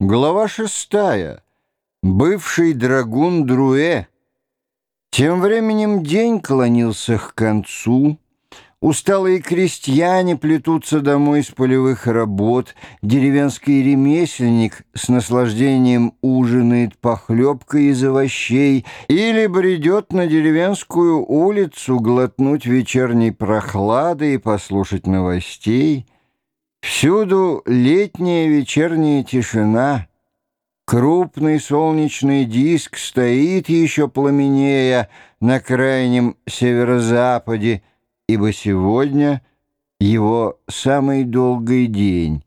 Глава шестая. Бывший драгун Друэ. Тем временем день клонился к концу. Усталые крестьяне плетутся домой с полевых работ. Деревенский ремесленник с наслаждением ужинает похлебкой из овощей или бредет на деревенскую улицу глотнуть вечерней прохлады и послушать новостей — Всюду летняя вечерняя тишина. Крупный солнечный диск стоит еще пламенея на крайнем северо-западе, ибо сегодня его самый долгий день.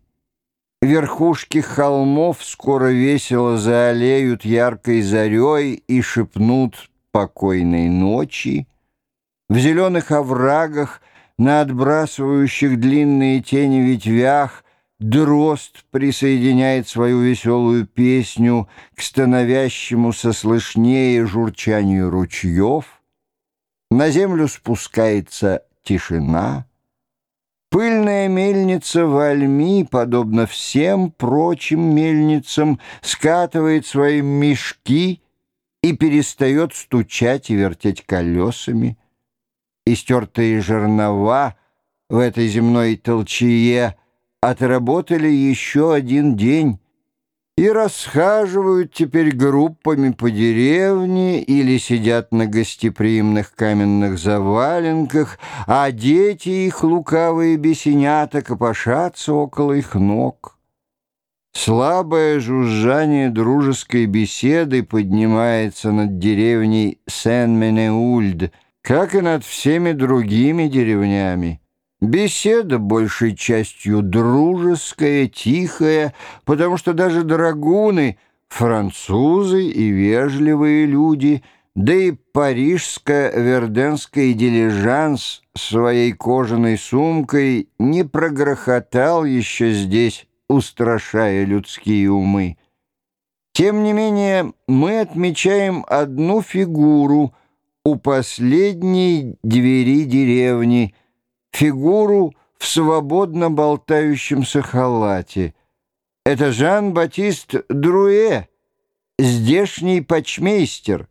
Верхушки холмов скоро весело заолеют яркой зарей и шепнут покойной ночи. В зеленых оврагах — на отбрасывающих длинные тени ветвях дрозд присоединяет свою веселую песню к становящемуся слышнее журчанию ручьев. На землю спускается тишина. Пыльная мельница Вальми, подобно всем прочим мельницам, скатывает свои мешки и перестает стучать и вертеть колесами истертые жернова в этой земной толчее отработали еще один день и расхаживают теперь группами по деревне или сидят на гостеприимных каменных заваленках, а дети их, лукавые бесенята, копошатся около их ног. Слабое жужжание дружеской беседы поднимается над деревней Сен-Менеульд — как и над всеми другими деревнями. Беседа большей частью дружеская, тихая, потому что даже драгуны — французы и вежливые люди, да и парижско-верденский дилижанс своей кожаной сумкой не прогрохотал еще здесь, устрашая людские умы. Тем не менее, мы отмечаем одну фигуру — у последней двери деревни фигуру в свободно болтающемся халате. Это Жан-Батист Друэ, здешний почмейстер,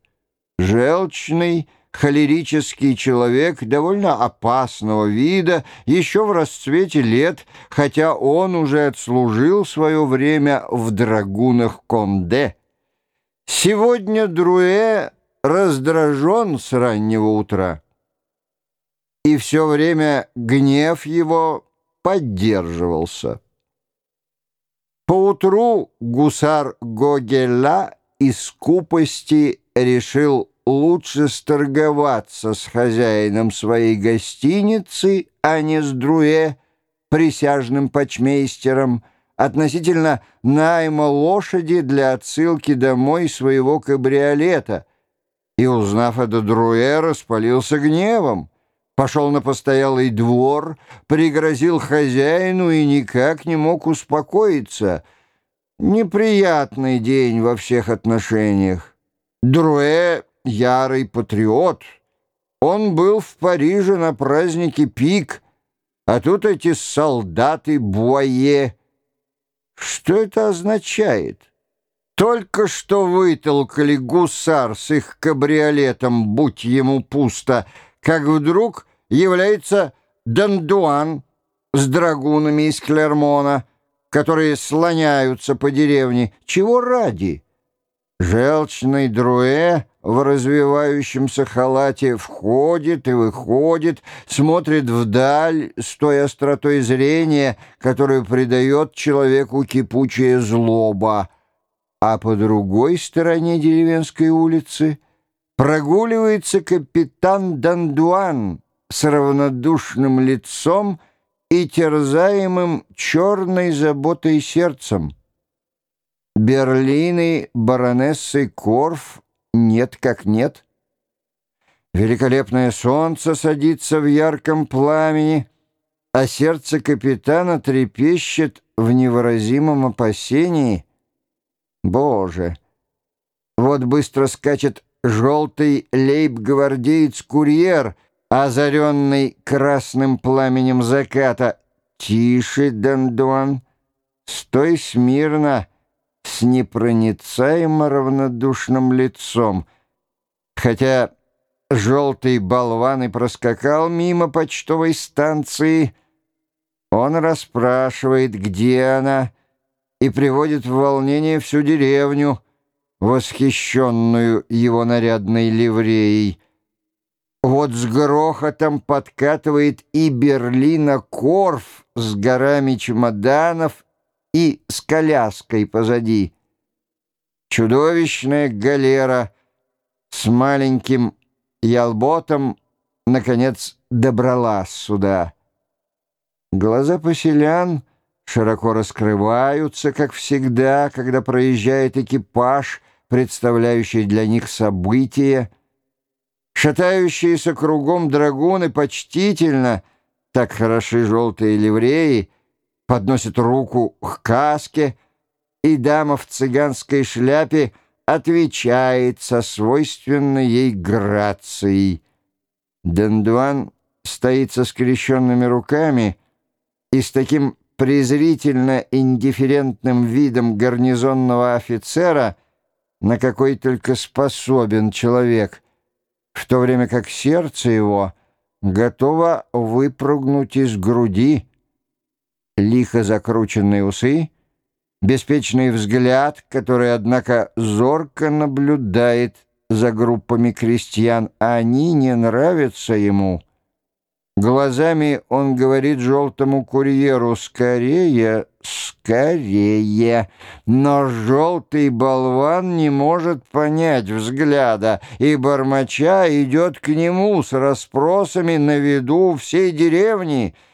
желчный, холерический человек довольно опасного вида, еще в расцвете лет, хотя он уже отслужил свое время в драгунах Конде. Сегодня Друэ раздражен с раннего утра. И все время гнев его поддерживался. Поутру гусар Гогеля из скупости решил лучше сторговаться с хозяином своей гостиницы, а не с Друэ, присяжным почмейстером, относительно найма лошади для отсылки домой своего кабриолета — и, узнав это, Друэ распалился гневом, пошел на постоялый двор, пригрозил хозяину и никак не мог успокоиться. Неприятный день во всех отношениях. Друэ — ярый патриот. Он был в Париже на празднике Пик, а тут эти солдаты Буае. Что это означает? Только что вытолкали гусар с их кабриолетом, будь ему пусто, как вдруг является Дандуан с драгунами из Клермона, которые слоняются по деревне. Чего ради? Желчный Друэ в развивающемся халате входит и выходит, смотрит вдаль с той остротой зрения, которую придает человеку кипучая злоба а по другой стороне деревенской улицы прогуливается капитан Дандуан с равнодушным лицом и терзаемым черной заботой сердцем. Берлины баронессы Корф нет как нет. Великолепное солнце садится в ярком пламени, а сердце капитана трепещет в невыразимом опасении — Боже! Вот быстро скачет желтый лейб-гвардеец-курьер, озаренный красным пламенем заката. Тише, Дандуан, стой смирно, с непроницаемо равнодушным лицом, хотя желтый болван и проскакал мимо почтовой станции, он расспрашивает, где она, и приводит в волнение всю деревню, восхищенную его нарядной ливреей. Вот с грохотом подкатывает и Берлина Корф с горами чемоданов и с коляской позади. Чудовищная галера с маленьким ялботом, наконец, добралась сюда. Глаза поселян широко раскрываются, как всегда, когда проезжает экипаж, представляющий для них событие. Шатающиеся кругом драгуны почтительно, так хороши желтые ливреи, подносят руку к каске, и дама в цыганской шляпе отвечает со свойственной ей грацией. Дендуан стоит со скрещенными руками и с таким презрительно индифферентным видом гарнизонного офицера, на какой только способен человек, в то время как сердце его готово выпрыгнуть из груди, лихо закрученные усы, беспечный взгляд, который, однако, зорко наблюдает за группами крестьян, они не нравятся ему. Глазами он говорит желтому курьеру «Скорее, скорее!» Но желтый болван не может понять взгляда, и бормоча идет к нему с расспросами на виду всей деревни —